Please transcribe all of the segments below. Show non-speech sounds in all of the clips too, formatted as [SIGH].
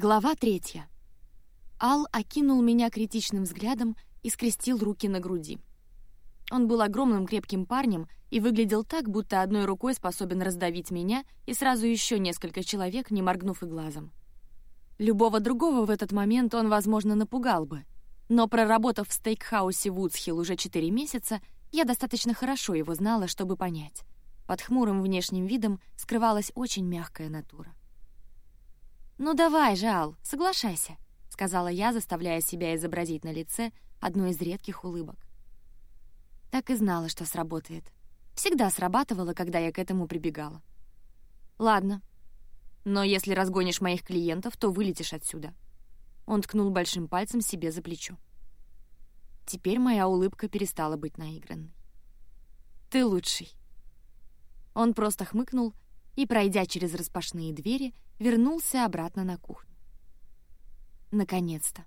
Глава третья. Ал окинул меня критичным взглядом и скрестил руки на груди. Он был огромным крепким парнем и выглядел так, будто одной рукой способен раздавить меня и сразу еще несколько человек, не моргнув и глазом. Любого другого в этот момент он, возможно, напугал бы. Но проработав в стейкхаусе Вудсхилл уже четыре месяца, я достаточно хорошо его знала, чтобы понять. Под хмурым внешним видом скрывалась очень мягкая натура. «Ну давай же, Ал, соглашайся», — сказала я, заставляя себя изобразить на лице одну из редких улыбок. Так и знала, что сработает. Всегда срабатывало, когда я к этому прибегала. «Ладно. Но если разгонишь моих клиентов, то вылетишь отсюда». Он ткнул большим пальцем себе за плечо. Теперь моя улыбка перестала быть наигранной. «Ты лучший». Он просто хмыкнул и, пройдя через распашные двери, вернулся обратно на кухню. Наконец-то.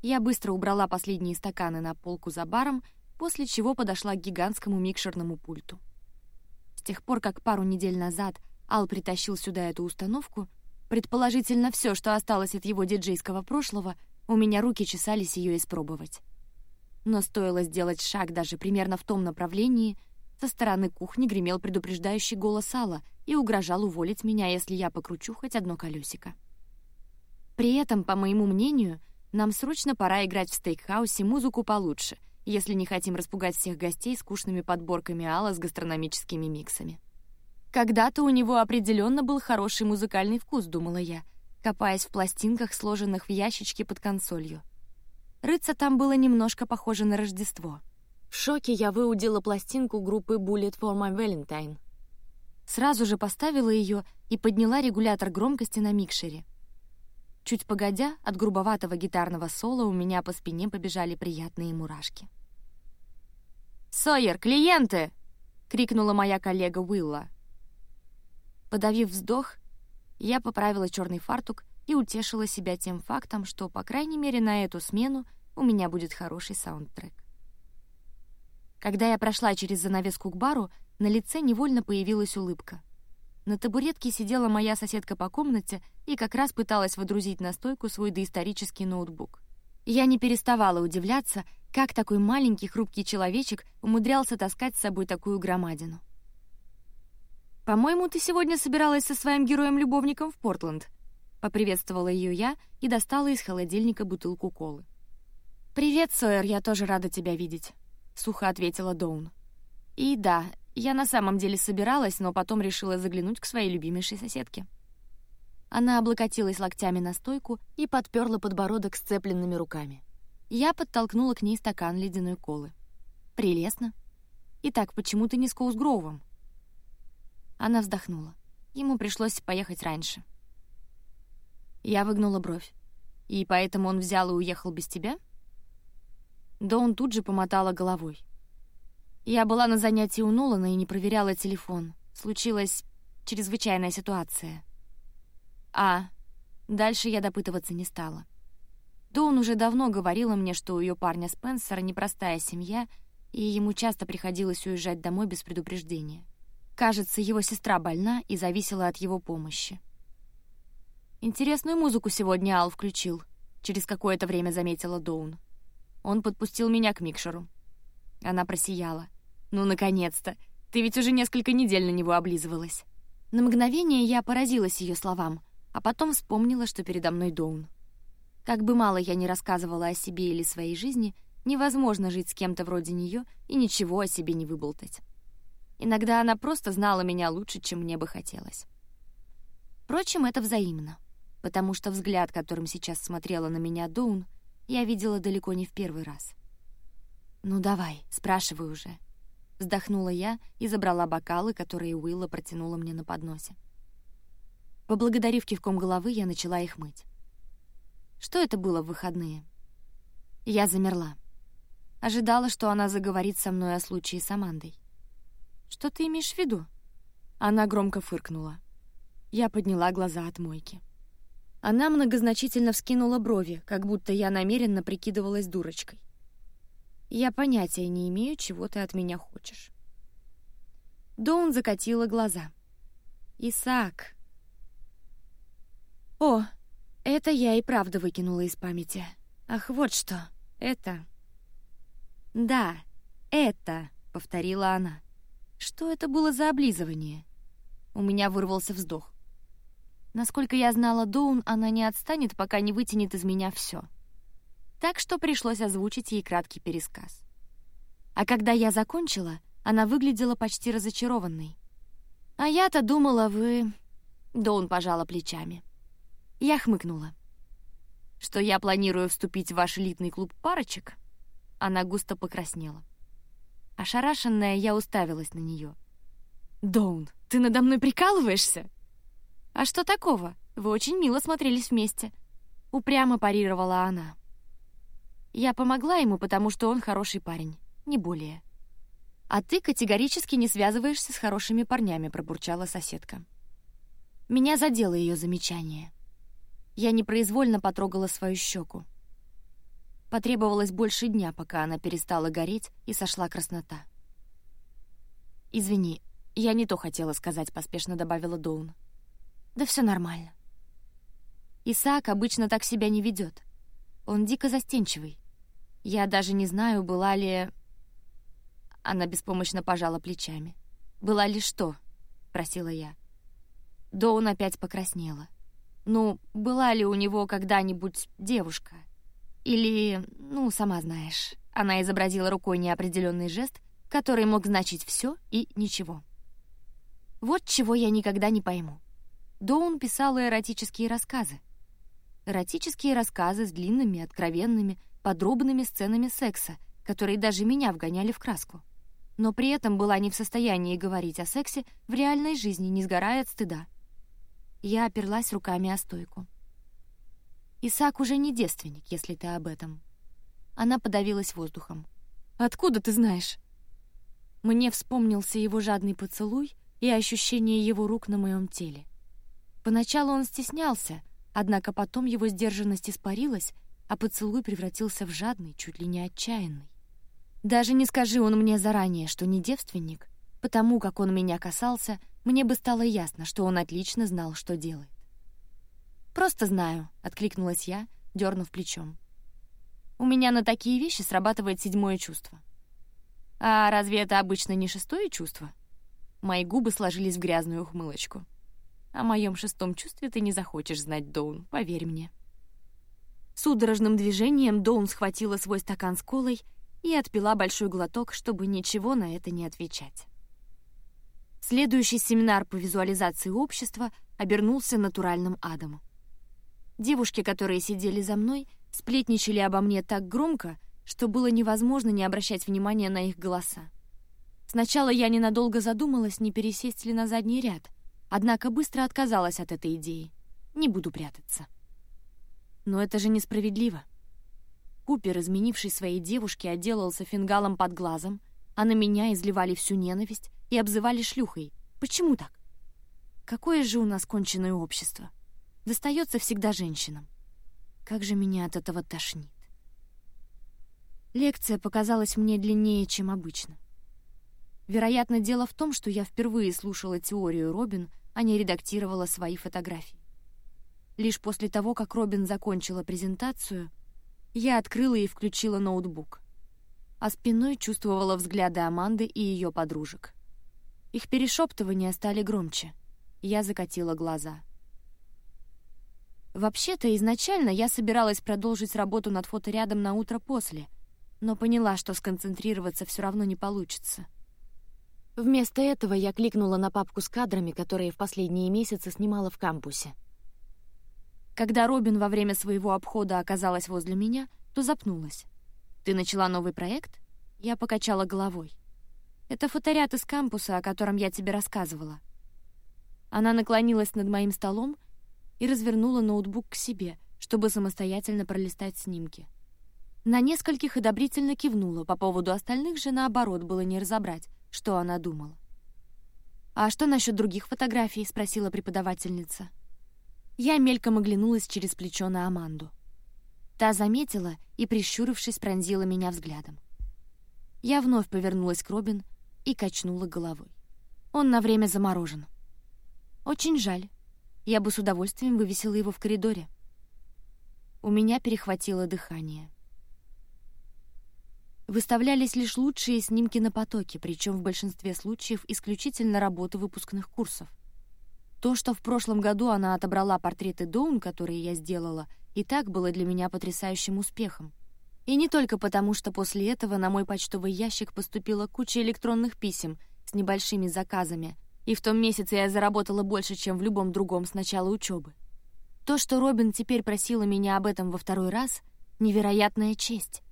Я быстро убрала последние стаканы на полку за баром, после чего подошла к гигантскому микшерному пульту. С тех пор, как пару недель назад Ал притащил сюда эту установку, предположительно все, что осталось от его диджейского прошлого, у меня руки чесались ее испробовать. Но стоило сделать шаг даже примерно в том направлении, со стороны кухни гремел предупреждающий голос Алла и угрожал уволить меня, если я покручу хоть одно колесико. При этом, по моему мнению, нам срочно пора играть в стейкхаусе музыку получше, если не хотим распугать всех гостей скучными подборками Алла с гастрономическими миксами. Когда-то у него определенно был хороший музыкальный вкус, думала я, копаясь в пластинках, сложенных в ящичке под консолью. Рыться там было немножко похоже на Рождество. В шоке я выудила пластинку группы Bullet for My Valentine. Сразу же поставила ее и подняла регулятор громкости на микшере. Чуть погодя, от грубоватого гитарного соло у меня по спине побежали приятные мурашки. «Сойер, клиенты!» — крикнула моя коллега Уилла. Подавив вздох, я поправила черный фартук и утешила себя тем фактом, что, по крайней мере, на эту смену у меня будет хороший саундтрек. Когда я прошла через занавеску к бару, на лице невольно появилась улыбка. На табуретке сидела моя соседка по комнате и как раз пыталась водрузить на стойку свой доисторический ноутбук. Я не переставала удивляться, как такой маленький хрупкий человечек умудрялся таскать с собой такую громадину. «По-моему, ты сегодня собиралась со своим героем-любовником в Портленд», — поприветствовала ее я и достала из холодильника бутылку колы. «Привет, Сойер, я тоже рада тебя видеть», — сухо ответила Доун. «И да, я на самом деле собиралась, но потом решила заглянуть к своей любимейшей соседке. Она облокотилась локтями на стойку и подперла подбородок сцепленными руками. Я подтолкнула к ней стакан ледяной колы. «Прелестно. Итак, почему ты не с Коусгроувом?» Она вздохнула. Ему пришлось поехать раньше. Я выгнула бровь. «И поэтому он взял и уехал без тебя?» Да он тут же помотала головой. Я была на занятии у Нолана и не проверяла телефон. Случилась чрезвычайная ситуация. А дальше я допытываться не стала. Доун уже давно говорила мне, что у ее парня Спенсера непростая семья, и ему часто приходилось уезжать домой без предупреждения. Кажется, его сестра больна и зависела от его помощи. Интересную музыку сегодня Ал включил. Через какое-то время заметила Доун. Он подпустил меня к микшеру. Она просияла. «Ну, наконец-то! Ты ведь уже несколько недель на него облизывалась». На мгновение я поразилась ее словам, а потом вспомнила, что передо мной Доун. Как бы мало я ни рассказывала о себе или своей жизни, невозможно жить с кем-то вроде нее и ничего о себе не выболтать. Иногда она просто знала меня лучше, чем мне бы хотелось. Впрочем, это взаимно, потому что взгляд, которым сейчас смотрела на меня Доун, я видела далеко не в первый раз. «Ну давай, спрашивай уже», Вздохнула я и забрала бокалы, которые Уилла протянула мне на подносе. Поблагодарив кивком головы, я начала их мыть. Что это было в выходные? Я замерла. Ожидала, что она заговорит со мной о случае с Амандой. «Что ты имеешь в виду?» Она громко фыркнула. Я подняла глаза от мойки. Она многозначительно вскинула брови, как будто я намеренно прикидывалась дурочкой. Я понятия не имею, чего ты от меня хочешь. Доун закатила глаза. Исаак. О, Это я и правда выкинула из памяти. Ах, вот что. Это... Да, это, повторила она. Что это было за облизывание? У меня вырвался вздох. Насколько я знала Доун, она не отстанет, пока не вытянет из меня все. Так что пришлось озвучить ей краткий пересказ. А когда я закончила, она выглядела почти разочарованной. «А я-то думала, вы...» Доун пожала плечами. Я хмыкнула. «Что я планирую вступить в ваш элитный клуб парочек?» Она густо покраснела. Ошарашенная, я уставилась на нее. «Доун, ты надо мной прикалываешься?» «А что такого? Вы очень мило смотрелись вместе», — упрямо парировала она. Я помогла ему, потому что он хороший парень, не более. «А ты категорически не связываешься с хорошими парнями», — пробурчала соседка. Меня задело ее замечание. Я непроизвольно потрогала свою щеку. Потребовалось больше дня, пока она перестала гореть и сошла краснота. «Извини, я не то хотела сказать», — поспешно добавила Доун. «Да все нормально». Исаак обычно так себя не ведет. Он дико застенчивый. Я даже не знаю, была ли... Она беспомощно пожала плечами. «Была ли что?» — просила я. Доун опять покраснела. «Ну, была ли у него когда-нибудь девушка?» Или, ну, сама знаешь. Она изобразила рукой неопределенный жест, который мог значить все и ничего. Вот чего я никогда не пойму. Доун писала эротические рассказы. Эротические рассказы с длинными, откровенными, подробными сценами секса, которые даже меня вгоняли в краску. Но при этом была не в состоянии говорить о сексе в реальной жизни, не сгорая от стыда. Я оперлась руками о стойку. Исаак уже не девственник, если ты об этом. Она подавилась воздухом. Откуда ты знаешь? Мне вспомнился его жадный поцелуй и ощущение его рук на моем теле. Поначалу он стеснялся, однако потом его сдержанность испарилась, а поцелуй превратился в жадный, чуть ли не отчаянный. Даже не скажи он мне заранее, что не девственник, потому как он меня касался, мне бы стало ясно, что он отлично знал, что делает. «Просто знаю», — откликнулась я, дернув плечом. «У меня на такие вещи срабатывает седьмое чувство». «А разве это обычно не шестое чувство?» Мои губы сложились в грязную ухмылочку. «О моем шестом чувстве ты не захочешь знать, Доун, поверь мне». Судорожным движением Доун схватила свой стакан с колой и отпила большой глоток, чтобы ничего на это не отвечать. Следующий семинар по визуализации общества обернулся натуральным адом. Девушки, которые сидели за мной, сплетничали обо мне так громко, что было невозможно не обращать внимания на их голоса. Сначала я ненадолго задумалась, не пересесть ли на задний ряд, однако быстро отказалась от этой идеи. Не буду прятаться. Но это же несправедливо. Купер, изменивший своей девушке, отделался фингалом под глазом, а на меня изливали всю ненависть и обзывали шлюхой. Почему так? Какое же у нас конченое общество? достается всегда женщинам. Как же меня от этого тошнит. Лекция показалась мне длиннее, чем обычно. Вероятно, дело в том, что я впервые слушала теорию Робин, а не редактировала свои фотографии. Лишь после того, как Робин закончила презентацию, я открыла и включила ноутбук, а спиной чувствовала взгляды Аманды и ее подружек. Их перешептывания стали громче. Я закатила глаза — Вообще-то, изначально я собиралась продолжить работу над фоторядом на утро после, но поняла, что сконцентрироваться все равно не получится. Вместо этого я кликнула на папку с кадрами, которые в последние месяцы снимала в кампусе. Когда Робин во время своего обхода оказалась возле меня, то запнулась. «Ты начала новый проект?» Я покачала головой. «Это фоторяд из кампуса, о котором я тебе рассказывала». Она наклонилась над моим столом и развернула ноутбук к себе, чтобы самостоятельно пролистать снимки. На нескольких одобрительно кивнула, по поводу остальных же, наоборот, было не разобрать, что она думала. «А что насчет других фотографий?» — спросила преподавательница. Я мельком оглянулась через плечо на Аманду. Та заметила и, прищурившись, пронзила меня взглядом. Я вновь повернулась к Робин и качнула головой. Он на время заморожен. Очень жаль. Я бы с удовольствием вывесила его в коридоре. У меня перехватило дыхание. Выставлялись лишь лучшие снимки на потоке, причем в большинстве случаев исключительно работы выпускных курсов. То, что в прошлом году она отобрала портреты Доун, которые я сделала, и так было для меня потрясающим успехом. И не только потому, что после этого на мой почтовый ящик поступила куча электронных писем с небольшими заказами, и в том месяце я заработала больше, чем в любом другом с начала учебы. То, что Робин теперь просила меня об этом во второй раз — невероятная честь.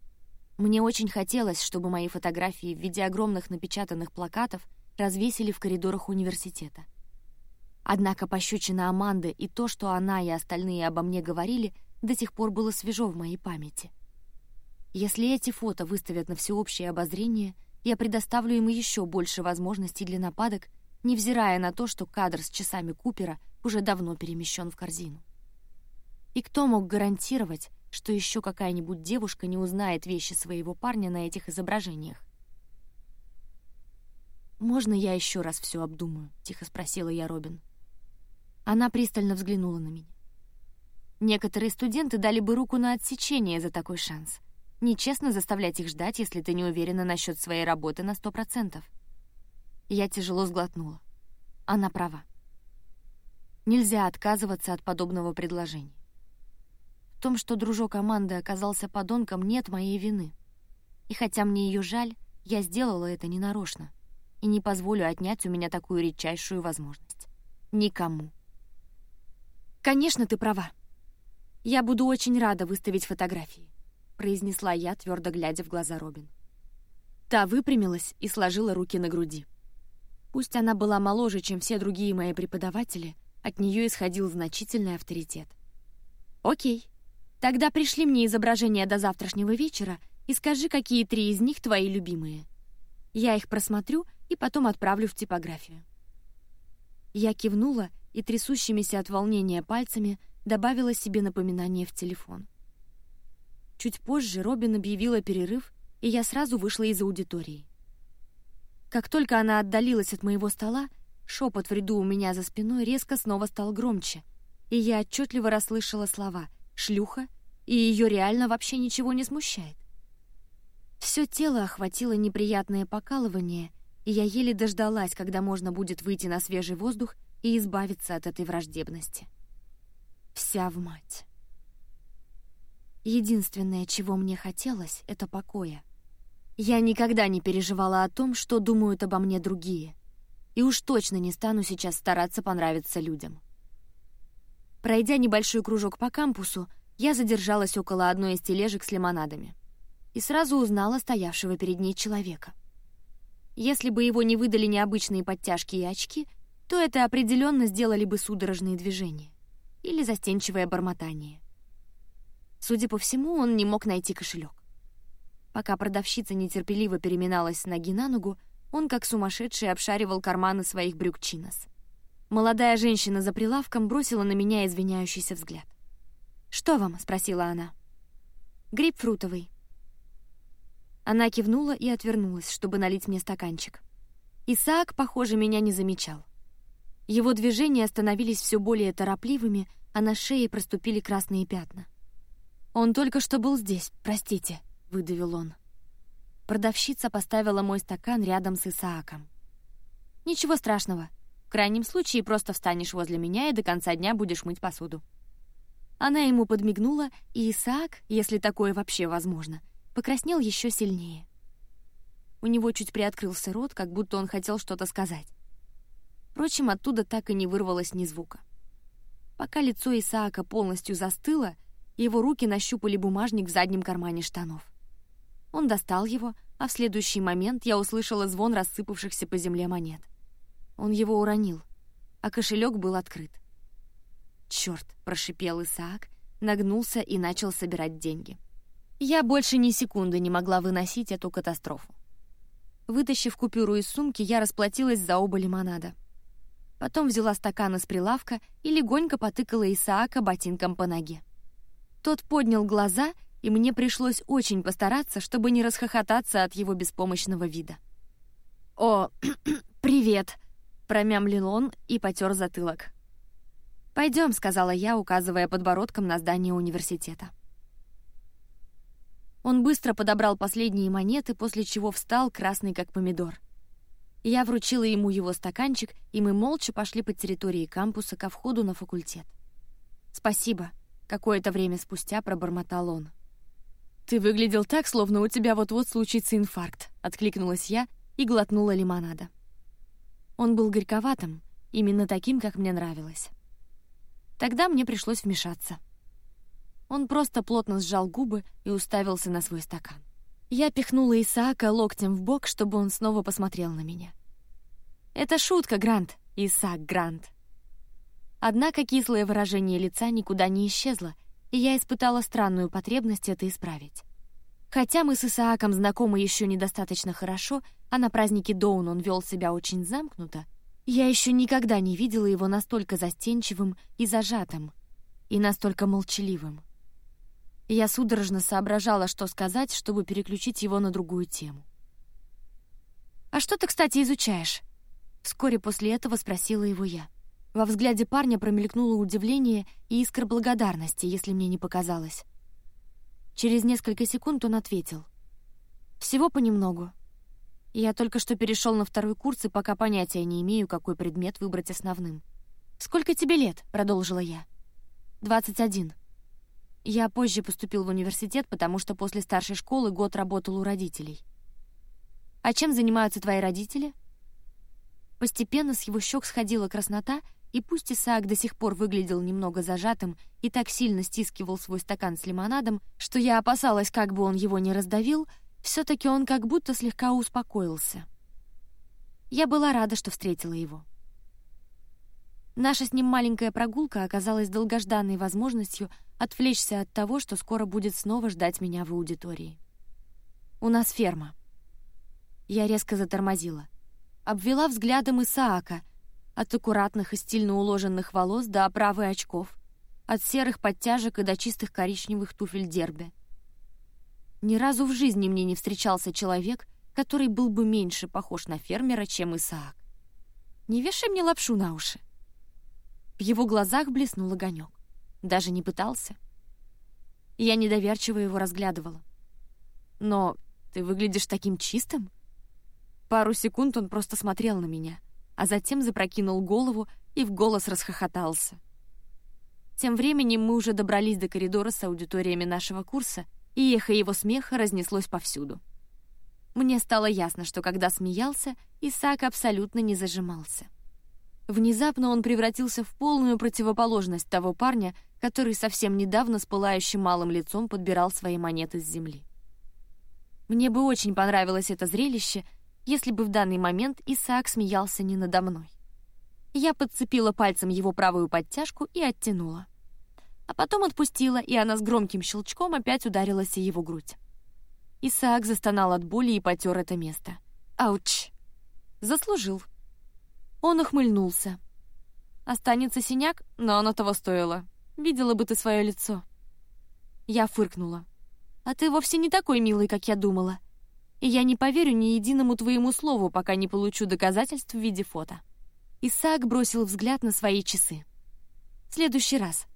Мне очень хотелось, чтобы мои фотографии в виде огромных напечатанных плакатов развесили в коридорах университета. Однако пощечина Аманды и то, что она и остальные обо мне говорили, до сих пор было свежо в моей памяти. Если эти фото выставят на всеобщее обозрение, я предоставлю им еще больше возможностей для нападок, невзирая на то, что кадр с часами Купера уже давно перемещен в корзину. И кто мог гарантировать, что еще какая-нибудь девушка не узнает вещи своего парня на этих изображениях? «Можно я еще раз все обдумаю?» — тихо спросила я Робин. Она пристально взглянула на меня. Некоторые студенты дали бы руку на отсечение за такой шанс. Нечестно заставлять их ждать, если ты не уверена насчет своей работы на сто процентов. Я тяжело сглотнула. Она права. Нельзя отказываться от подобного предложения. В том, что дружок Аманды оказался подонком, нет моей вины. И хотя мне ее жаль, я сделала это ненарочно и не позволю отнять у меня такую редчайшую возможность. Никому. «Конечно, ты права. Я буду очень рада выставить фотографии», — произнесла я, твердо глядя в глаза Робин. Та выпрямилась и сложила руки на груди. Пусть она была моложе, чем все другие мои преподаватели, от нее исходил значительный авторитет. «Окей. Тогда пришли мне изображения до завтрашнего вечера и скажи, какие три из них твои любимые. Я их просмотрю и потом отправлю в типографию». Я кивнула и трясущимися от волнения пальцами добавила себе напоминание в телефон. Чуть позже Робин объявила перерыв, и я сразу вышла из аудитории. Как только она отдалилась от моего стола, шепот в ряду у меня за спиной резко снова стал громче, и я отчетливо расслышала слова «шлюха», и ее реально вообще ничего не смущает. Все тело охватило неприятное покалывание, и я еле дождалась, когда можно будет выйти на свежий воздух и избавиться от этой враждебности. Вся в мать. Единственное, чего мне хотелось, — это покоя. Я никогда не переживала о том, что думают обо мне другие, и уж точно не стану сейчас стараться понравиться людям. Пройдя небольшой кружок по кампусу, я задержалась около одной из тележек с лимонадами и сразу узнала стоявшего перед ней человека. Если бы его не выдали необычные подтяжки и очки, то это определенно сделали бы судорожные движения или застенчивое бормотание. Судя по всему, он не мог найти кошелек. Пока продавщица нетерпеливо переминалась с ноги на ногу, он как сумасшедший обшаривал карманы своих брюк чинос. Молодая женщина за прилавком бросила на меня извиняющийся взгляд. «Что вам?» — спросила она. «Грейпфрутовый». Она кивнула и отвернулась, чтобы налить мне стаканчик. Исаак, похоже, меня не замечал. Его движения становились все более торопливыми, а на шее проступили красные пятна. «Он только что был здесь, простите», — выдавил он. Продавщица поставила мой стакан рядом с Исааком. «Ничего страшного. Крайнем случае просто встанешь возле меня и до конца дня будешь мыть посуду». Она ему подмигнула, и Исаак, если такое вообще возможно, покраснел еще сильнее. У него чуть приоткрылся рот, как будто он хотел что-то сказать. Впрочем, оттуда так и не вырвалось ни звука. Пока лицо Исаака полностью застыло, его руки нащупали бумажник в заднем кармане штанов. Он достал его, а в следующий момент я услышала звон рассыпавшихся по земле монет. Он его уронил, а кошелек был открыт. Черт! прошипел Исаак, нагнулся и начал собирать деньги. Я больше ни секунды не могла выносить эту катастрофу. Вытащив купюру из сумки, я расплатилась за оба лимонада — Потом взяла стакан из прилавка и легонько потыкала Исаака ботинком по ноге. Тот поднял глаза, и мне пришлось очень постараться, чтобы не расхохотаться от его беспомощного вида. «О, [CLEARS THROAT] привет!» — промямлил он и потер затылок. Пойдем, сказала я, указывая подбородком на здание университета. Он быстро подобрал последние монеты, после чего встал, красный как помидор. Я вручила ему его стаканчик, и мы молча пошли по территории кампуса ко входу на факультет. «Спасибо», — какое-то время спустя пробормотал он. «Ты выглядел так, словно у тебя вот-вот случится инфаркт», — откликнулась я и глотнула лимонада. Он был горьковатым, именно таким, как мне нравилось. Тогда мне пришлось вмешаться. Он просто плотно сжал губы и уставился на свой стакан. Я пихнула Исаака локтем в бок, чтобы он снова посмотрел на меня. «Это шутка, Грант, Исаак Грант». Однако кислое выражение лица никуда не исчезло, и я испытала странную потребность это исправить. Хотя мы с Исааком знакомы еще недостаточно хорошо, а на празднике Доун он вел себя очень замкнуто, я еще никогда не видела его настолько застенчивым и зажатым, и настолько молчаливым. Я судорожно соображала, что сказать, чтобы переключить его на другую тему. «А что ты, кстати, изучаешь?» Вскоре после этого спросила его я. Во взгляде парня промелькнуло удивление и искра благодарности, если мне не показалось. Через несколько секунд он ответил. «Всего понемногу. Я только что перешел на второй курс и пока понятия не имею, какой предмет выбрать основным. «Сколько тебе лет?» — продолжила я. «Двадцать один». Я позже поступил в университет, потому что после старшей школы год работал у родителей. А чем занимаются твои родители? Постепенно с его щек сходила краснота, и пусть Исаак до сих пор выглядел немного зажатым и так сильно стискивал свой стакан с лимонадом, что я опасалась, как бы он его не раздавил, все-таки он как будто слегка успокоился. Я была рада, что встретила его. Наша с ним маленькая прогулка оказалась долгожданной возможностью отвлечься от того, что скоро будет снова ждать меня в аудитории. У нас ферма. Я резко затормозила. Обвела взглядом Исаака, от аккуратных и стильно уложенных волос до оправы очков, от серых подтяжек и до чистых коричневых туфель дерби. Ни разу в жизни мне не встречался человек, который был бы меньше похож на фермера, чем Исаак. Не вешай мне лапшу на уши. В его глазах блеснул огонек. Даже не пытался. Я недоверчиво его разглядывала. «Но ты выглядишь таким чистым?» Пару секунд он просто смотрел на меня, а затем запрокинул голову и в голос расхохотался. Тем временем мы уже добрались до коридора с аудиториями нашего курса, и эхо его смеха разнеслось повсюду. Мне стало ясно, что когда смеялся, Исаак абсолютно не зажимался. Внезапно он превратился в полную противоположность того парня, который совсем недавно с пылающим малым лицом подбирал свои монеты с земли. Мне бы очень понравилось это зрелище, если бы в данный момент Исаак смеялся не надо мной. Я подцепила пальцем его правую подтяжку и оттянула. А потом отпустила, и она с громким щелчком опять ударилась о его грудь. Исаак застонал от боли и потер это место. «Ауч!» «Заслужил», он ухмыльнулся. Останется синяк, но оно того стоило. Видела бы ты свое лицо. Я фыркнула. А ты вовсе не такой милый, как я думала. И я не поверю ни единому твоему слову, пока не получу доказательств в виде фото. Исаак бросил взгляд на свои часы. «Следующий раз.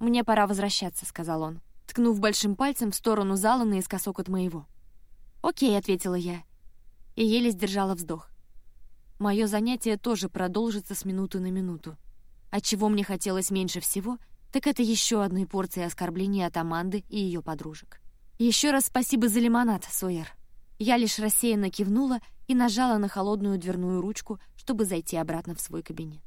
Мне пора возвращаться», — сказал он, ткнув большим пальцем в сторону зала наискосок от моего. «Окей», — ответила я, и еле сдержала вздох. Мое занятие тоже продолжится с минуты на минуту. А чего мне хотелось меньше всего, так это еще одной порции оскорблений от Аманды и ее подружек. Еще раз спасибо за лимонад, Сойер. Я лишь рассеянно кивнула и нажала на холодную дверную ручку, чтобы зайти обратно в свой кабинет.